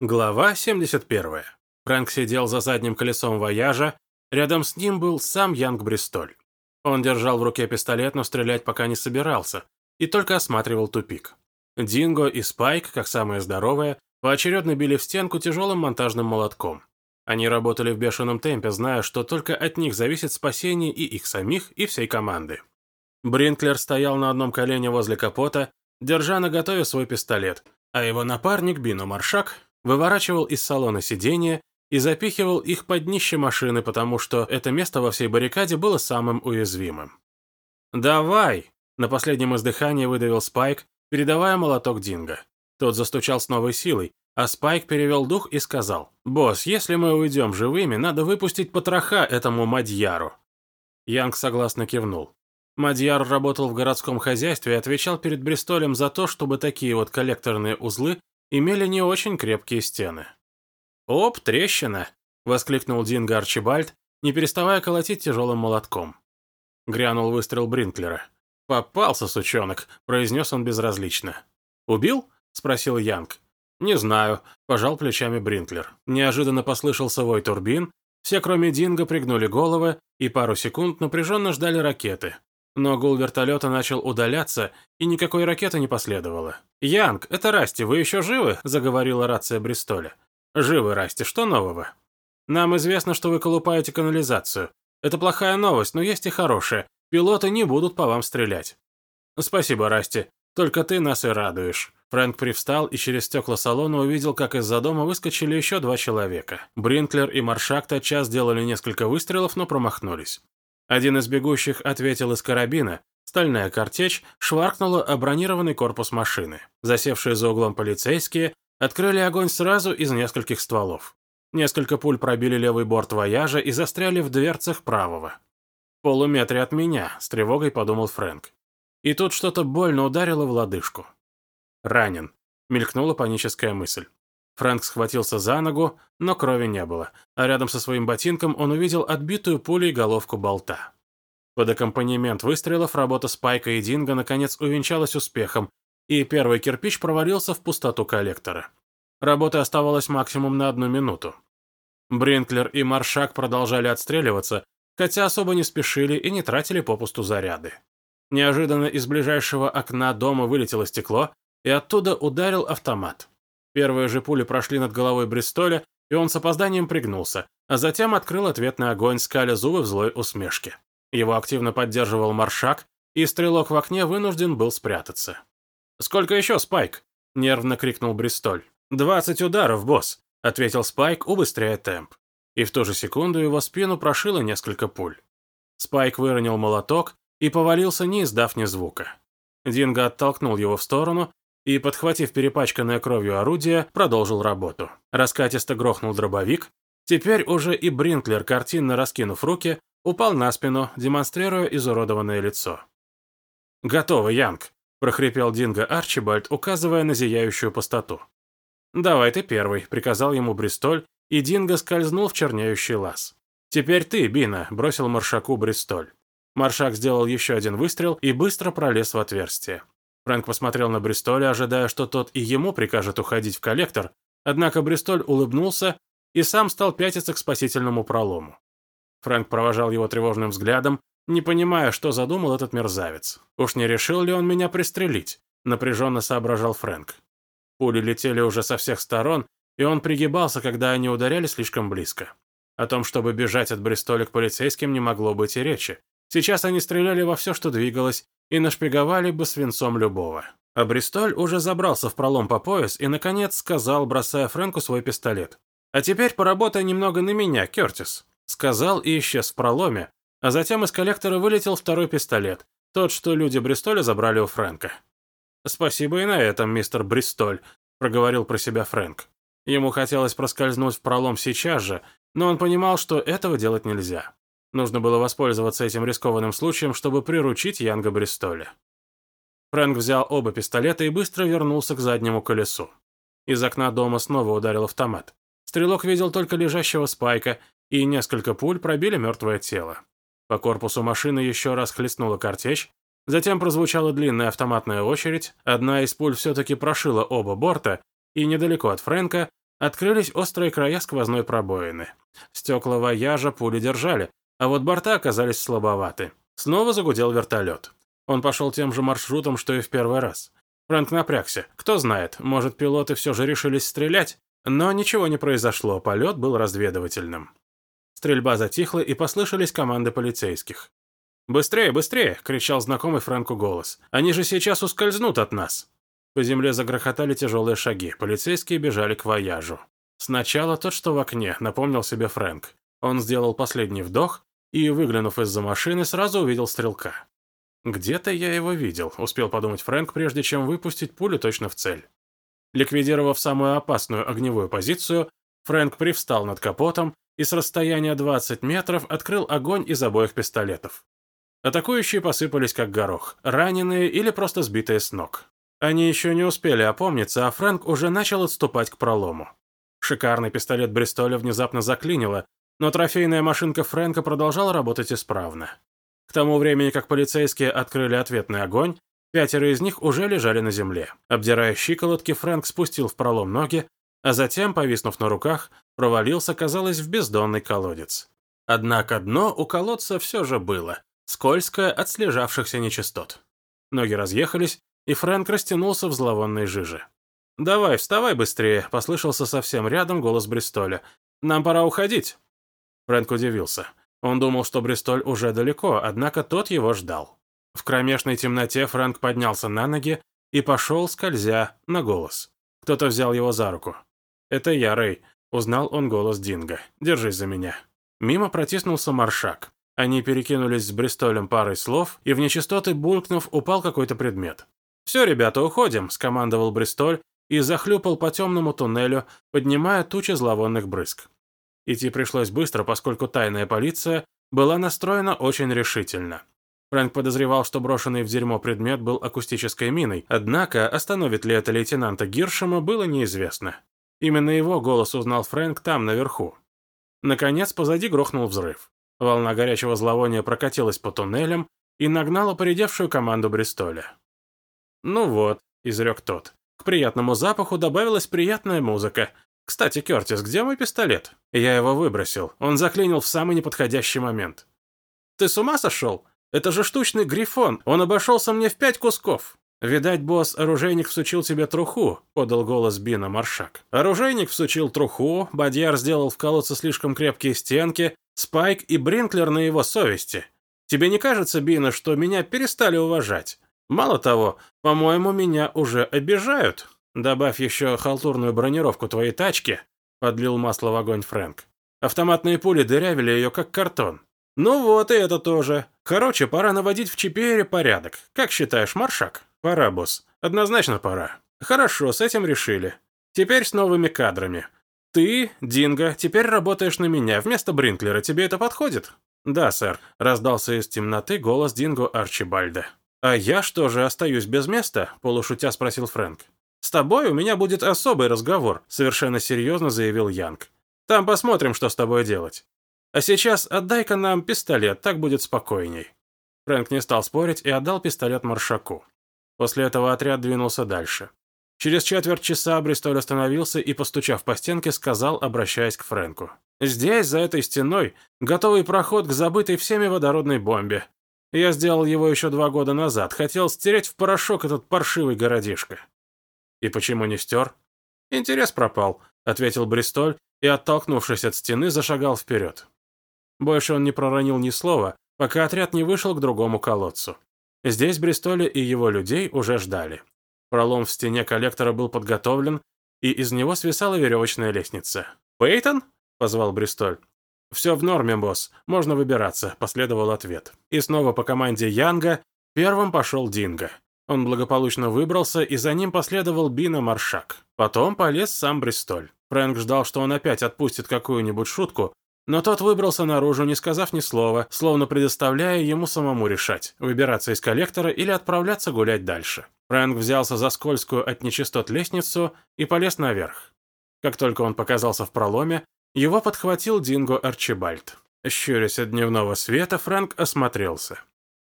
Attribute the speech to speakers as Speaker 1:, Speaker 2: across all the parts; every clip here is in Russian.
Speaker 1: Глава 71. Фрэнк сидел за задним колесом вояжа, рядом с ним был сам Янг Бристоль. Он держал в руке пистолет, но стрелять пока не собирался, и только осматривал тупик. Динго и Спайк, как самые здоровые, поочередно били в стенку тяжелым монтажным молотком. Они работали в бешеном темпе, зная, что только от них зависит спасение и их самих, и всей команды. Бринклер стоял на одном колене возле капота, держа наготове свой пистолет, а его напарник Бино Маршак выворачивал из салона сиденья и запихивал их под днище машины, потому что это место во всей баррикаде было самым уязвимым. «Давай!» – на последнем издыхании выдавил Спайк, передавая молоток Динго. Тот застучал с новой силой, а Спайк перевел дух и сказал, «Босс, если мы уйдем живыми, надо выпустить потроха этому Мадьяру». Янг согласно кивнул. Мадьяр работал в городском хозяйстве и отвечал перед Бристолем за то, чтобы такие вот коллекторные узлы имели не очень крепкие стены. «Оп, трещина!» — воскликнул Динго Арчибальд, не переставая колотить тяжелым молотком. Грянул выстрел Бринклера. «Попался, сучонок», — произнес он безразлично. «Убил?» — спросил Янг. «Не знаю», — пожал плечами Бринклер. Неожиданно послышался вой турбин, все, кроме Динго, пригнули головы и пару секунд напряженно ждали ракеты. Но гул вертолета начал удаляться, и никакой ракеты не последовало. «Янг, это Расти, вы еще живы?» – заговорила рация Бристоля. «Живы, Расти, что нового?» «Нам известно, что вы колупаете канализацию. Это плохая новость, но есть и хорошая. Пилоты не будут по вам стрелять». «Спасибо, Расти. Только ты нас и радуешь». Фрэнк привстал и через стекла салона увидел, как из-за дома выскочили еще два человека. Бринклер и Маршак тотчас сделали несколько выстрелов, но промахнулись. Один из бегущих ответил из карабина. Стальная картечь шваркнула о бронированный корпус машины. Засевшие за углом полицейские открыли огонь сразу из нескольких стволов. Несколько пуль пробили левый борт вояжа и застряли в дверцах правого. «В полуметре от меня», — с тревогой подумал Фрэнк. И тут что-то больно ударило в лодыжку. «Ранен», — мелькнула паническая мысль. Фрэнк схватился за ногу, но крови не было, а рядом со своим ботинком он увидел отбитую пулей головку болта. Под аккомпанемент выстрелов работа Спайка и Динго наконец увенчалась успехом, и первый кирпич провалился в пустоту коллектора. Работы оставалось максимум на одну минуту. Бринклер и Маршак продолжали отстреливаться, хотя особо не спешили и не тратили попусту заряды. Неожиданно из ближайшего окна дома вылетело стекло, и оттуда ударил автомат. Первые же пули прошли над головой Бристоля, и он с опозданием пригнулся, а затем открыл ответный огонь, скаля зубы в злой усмешке. Его активно поддерживал Маршак, и стрелок в окне вынужден был спрятаться. «Сколько еще, Спайк?» – нервно крикнул Бристоль. «Двадцать ударов, босс», – ответил Спайк, убыстряя темп. И в ту же секунду его спину прошило несколько пуль. Спайк выронил молоток и повалился, не издав ни звука. Динго оттолкнул его в сторону, и, подхватив перепачканное кровью орудие, продолжил работу. Раскатисто грохнул дробовик. Теперь уже и Бринклер, картинно раскинув руки, упал на спину, демонстрируя изуродованное лицо. «Готово, Янг», – прохрипел Динго Арчибальд, указывая на зияющую пустоту. «Давай ты первый», – приказал ему Бристоль, и Динго скользнул в черняющий лаз. «Теперь ты, Бина», – бросил Маршаку Бристоль. Маршак сделал еще один выстрел и быстро пролез в отверстие. Фрэнк посмотрел на Бристоля, ожидая, что тот и ему прикажет уходить в коллектор, однако Бристоль улыбнулся и сам стал пятиться к спасительному пролому. Фрэнк провожал его тревожным взглядом, не понимая, что задумал этот мерзавец. «Уж не решил ли он меня пристрелить?» – напряженно соображал Фрэнк. Пули летели уже со всех сторон, и он пригибался, когда они ударяли слишком близко. О том, чтобы бежать от Бристоля к полицейским, не могло быть и речи. Сейчас они стреляли во все, что двигалось, и нашпиговали бы свинцом любого. А Бристоль уже забрался в пролом по пояс и, наконец, сказал, бросая Фрэнку свой пистолет. «А теперь поработай немного на меня, Кертис», — сказал и исчез в проломе, а затем из коллектора вылетел второй пистолет, тот, что люди Бристоля забрали у Фрэнка. «Спасибо и на этом, мистер Бристоль», — проговорил про себя Фрэнк. Ему хотелось проскользнуть в пролом сейчас же, но он понимал, что этого делать нельзя. Нужно было воспользоваться этим рискованным случаем, чтобы приручить Янга Бристоля. Фрэнк взял оба пистолета и быстро вернулся к заднему колесу. Из окна дома снова ударил автомат. Стрелок видел только лежащего спайка, и несколько пуль пробили мертвое тело. По корпусу машины еще раз хлестнула картечь, затем прозвучала длинная автоматная очередь, одна из пуль все-таки прошила оба борта, и недалеко от Фрэнка открылись острые края сквозной пробоины. Стекла вояжа пули держали, а вот борта оказались слабоваты. Снова загудел вертолет. Он пошел тем же маршрутом, что и в первый раз. Фрэнк напрягся. Кто знает, может, пилоты все же решились стрелять? Но ничего не произошло, полет был разведывательным. Стрельба затихла, и послышались команды полицейских. «Быстрее, быстрее!» — кричал знакомый Фрэнку голос. «Они же сейчас ускользнут от нас!» По земле загрохотали тяжелые шаги, полицейские бежали к вояжу. Сначала тот, что в окне, напомнил себе Фрэнк. Он сделал последний вдох и, выглянув из-за машины, сразу увидел стрелка. «Где-то я его видел», — успел подумать Фрэнк, прежде чем выпустить пулю точно в цель. Ликвидировав самую опасную огневую позицию, Фрэнк привстал над капотом и с расстояния 20 метров открыл огонь из обоих пистолетов. Атакующие посыпались как горох, раненые или просто сбитые с ног. Они еще не успели опомниться, а Фрэнк уже начал отступать к пролому. Шикарный пистолет Бристоля внезапно заклинило, но трофейная машинка Фрэнка продолжала работать исправно. К тому времени, как полицейские открыли ответный огонь, пятеро из них уже лежали на земле. Обдирая щиколотки, Фрэнк спустил в пролом ноги, а затем, повиснув на руках, провалился, казалось, в бездонный колодец. Однако дно у колодца все же было, скользкое от слежавшихся нечистот. Ноги разъехались, и Фрэнк растянулся в зловонной жиже. «Давай, вставай быстрее», — послышался совсем рядом голос Бристоля. «Нам пора уходить». Фрэнк удивился. Он думал, что Бристоль уже далеко, однако тот его ждал. В кромешной темноте Фрэнк поднялся на ноги и пошел, скользя, на голос. Кто-то взял его за руку. «Это я, Рэй», — узнал он голос Динго. «Держись за меня». Мимо протиснулся Маршак. Они перекинулись с Бристолем парой слов, и в нечистоты булькнув упал какой-то предмет. «Все, ребята, уходим», — скомандовал Бристоль и захлюпал по темному туннелю, поднимая тучи зловонных брызг. Идти пришлось быстро, поскольку тайная полиция была настроена очень решительно. Фрэнк подозревал, что брошенный в дерьмо предмет был акустической миной, однако остановит ли это лейтенанта Гиршема, было неизвестно. Именно его голос узнал Фрэнк там, наверху. Наконец, позади грохнул взрыв. Волна горячего зловония прокатилась по туннелям и нагнала поредевшую команду Бристоля. «Ну вот», — изрек тот. К приятному запаху добавилась приятная музыка, «Кстати, Кертис, где мой пистолет?» Я его выбросил. Он заклинил в самый неподходящий момент. «Ты с ума сошел? Это же штучный грифон. Он обошелся мне в пять кусков». «Видать, босс, оружейник всучил тебе труху», — подал голос Бина Маршак. «Оружейник всучил труху, Бадьяр сделал в колодце слишком крепкие стенки, Спайк и Бринклер на его совести. Тебе не кажется, Бина, что меня перестали уважать? Мало того, по-моему, меня уже обижают». «Добавь еще халтурную бронировку твоей тачки», — подлил масло в огонь Фрэнк. «Автоматные пули дырявили ее, как картон». «Ну вот и это тоже. Короче, пора наводить в Чипере порядок. Как считаешь, Маршак?» «Пора, босс. Однозначно пора». «Хорошо, с этим решили. Теперь с новыми кадрами. Ты, Динго, теперь работаешь на меня вместо Бринклера. Тебе это подходит?» «Да, сэр», — раздался из темноты голос Динго Арчибальда. «А я что же, остаюсь без места?» — полушутя спросил Фрэнк. «С тобой у меня будет особый разговор», — совершенно серьезно заявил Янг. «Там посмотрим, что с тобой делать. А сейчас отдай-ка нам пистолет, так будет спокойней». Фрэнк не стал спорить и отдал пистолет Маршаку. После этого отряд двинулся дальше. Через четверть часа Бристоль остановился и, постучав по стенке, сказал, обращаясь к Фрэнку. «Здесь, за этой стеной, готовый проход к забытой всеми водородной бомбе. Я сделал его еще два года назад, хотел стереть в порошок этот паршивый городишко. «И почему не стер?» «Интерес пропал», — ответил Бристоль и, оттолкнувшись от стены, зашагал вперед. Больше он не проронил ни слова, пока отряд не вышел к другому колодцу. Здесь Бристоля и его людей уже ждали. Пролом в стене коллектора был подготовлен, и из него свисала веревочная лестница. «Пейтон?» — позвал Бристоль. «Все в норме, босс. Можно выбираться», — последовал ответ. И снова по команде Янга первым пошел Динго. Он благополучно выбрался, и за ним последовал Бина Маршак. Потом полез сам Бристоль. Фрэнк ждал, что он опять отпустит какую-нибудь шутку, но тот выбрался наружу, не сказав ни слова, словно предоставляя ему самому решать, выбираться из коллектора или отправляться гулять дальше. Фрэнк взялся за скользкую от нечистот лестницу и полез наверх. Как только он показался в проломе, его подхватил Динго Арчибальд. Щурясь от дневного света, Фрэнк осмотрелся.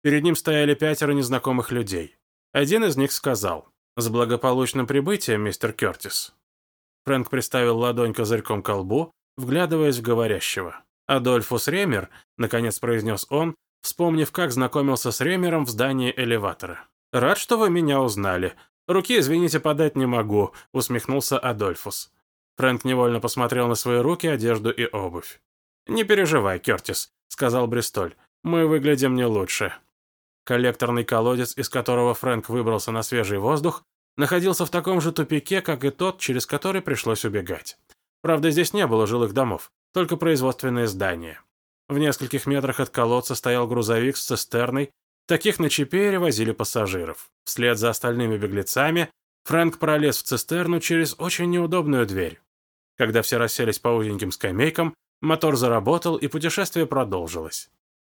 Speaker 1: Перед ним стояли пятеро незнакомых людей. Один из них сказал, «С благополучным прибытием, мистер Кертис». Фрэнк приставил ладонь козырьком к колбу, вглядываясь в говорящего. «Адольфус Ремер», — наконец произнес он, вспомнив, как знакомился с Ремером в здании элеватора. «Рад, что вы меня узнали. Руки, извините, подать не могу», — усмехнулся Адольфус. Фрэнк невольно посмотрел на свои руки, одежду и обувь. «Не переживай, Кертис», — сказал Бристоль. «Мы выглядим не лучше». Коллекторный колодец, из которого Фрэнк выбрался на свежий воздух, находился в таком же тупике, как и тот, через который пришлось убегать. Правда, здесь не было жилых домов, только производственные здания. В нескольких метрах от колодца стоял грузовик с цистерной, таких на Чипере возили пассажиров. Вслед за остальными беглецами Фрэнк пролез в цистерну через очень неудобную дверь. Когда все расселись по узеньким скамейкам, мотор заработал, и путешествие продолжилось.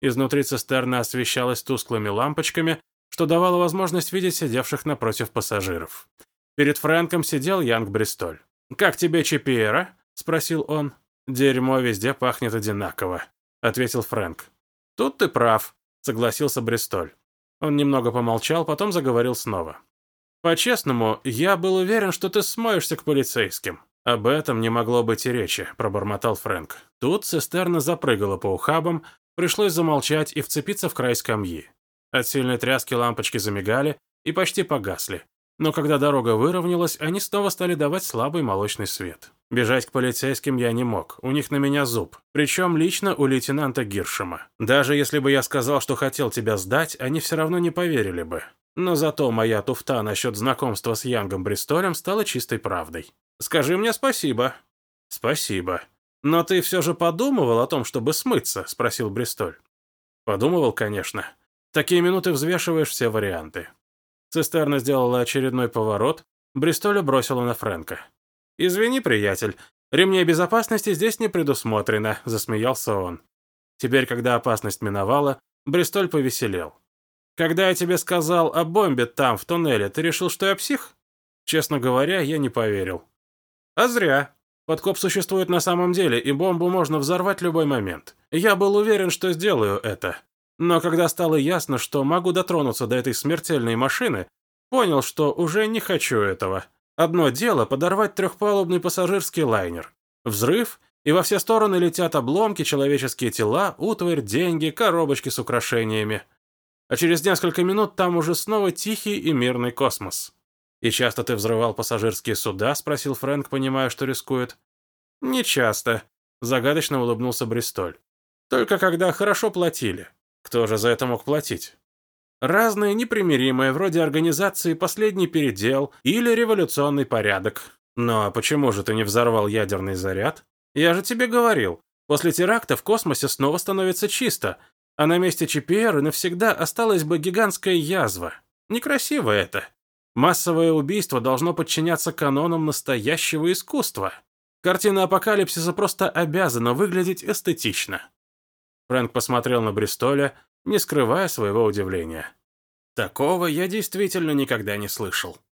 Speaker 1: Изнутри цистерна освещалась тусклыми лампочками, что давало возможность видеть сидевших напротив пассажиров. Перед Фрэнком сидел Янг Бристоль. «Как тебе Чипиера?» — спросил он. «Дерьмо везде пахнет одинаково», — ответил Фрэнк. «Тут ты прав», — согласился Бристоль. Он немного помолчал, потом заговорил снова. «По-честному, я был уверен, что ты смоешься к полицейским». «Об этом не могло быть и речи», — пробормотал Фрэнк. Тут цистерна запрыгала по ухабам, пришлось замолчать и вцепиться в край скамьи. От сильной тряски лампочки замигали и почти погасли. Но когда дорога выровнялась, они снова стали давать слабый молочный свет. Бежать к полицейским я не мог, у них на меня зуб. Причем лично у лейтенанта Гиршема. Даже если бы я сказал, что хотел тебя сдать, они все равно не поверили бы. Но зато моя туфта насчет знакомства с Янгом Бристолем стала чистой правдой. Скажи мне спасибо. Спасибо. Но ты все же подумывал о том, чтобы смыться? Спросил Бристоль. Подумывал, конечно такие минуты взвешиваешь все варианты. Цистерна сделала очередной поворот, Бристоля бросила на Фрэнка. «Извини, приятель, ремней безопасности здесь не предусмотрено», — засмеялся он. Теперь, когда опасность миновала, Бристоль повеселел. «Когда я тебе сказал о бомбе там, в туннеле, ты решил, что я псих?» Честно говоря, я не поверил. «А зря. Подкоп существует на самом деле, и бомбу можно взорвать любой момент. Я был уверен, что сделаю это. Но когда стало ясно, что могу дотронуться до этой смертельной машины, понял, что уже не хочу этого. Одно дело подорвать трехпалубный пассажирский лайнер. Взрыв, и во все стороны летят обломки, человеческие тела, утварь, деньги, коробочки с украшениями. А через несколько минут там уже снова тихий и мирный космос. «И часто ты взрывал пассажирские суда?» – спросил Фрэнк, понимая, что рискует. «Не часто», – загадочно улыбнулся Бристоль. «Только когда хорошо платили. Кто же за это мог платить? Разные непримиримые, вроде организации «Последний передел» или «Революционный порядок». Но почему же ты не взорвал ядерный заряд? Я же тебе говорил, после теракта в космосе снова становится чисто, а на месте ЧПР навсегда осталась бы гигантская язва. Некрасиво это. Массовое убийство должно подчиняться канонам настоящего искусства. Картина апокалипсиса просто обязана выглядеть эстетично. Фрэнк посмотрел на Бристоля, не скрывая своего удивления. «Такого я действительно никогда не слышал».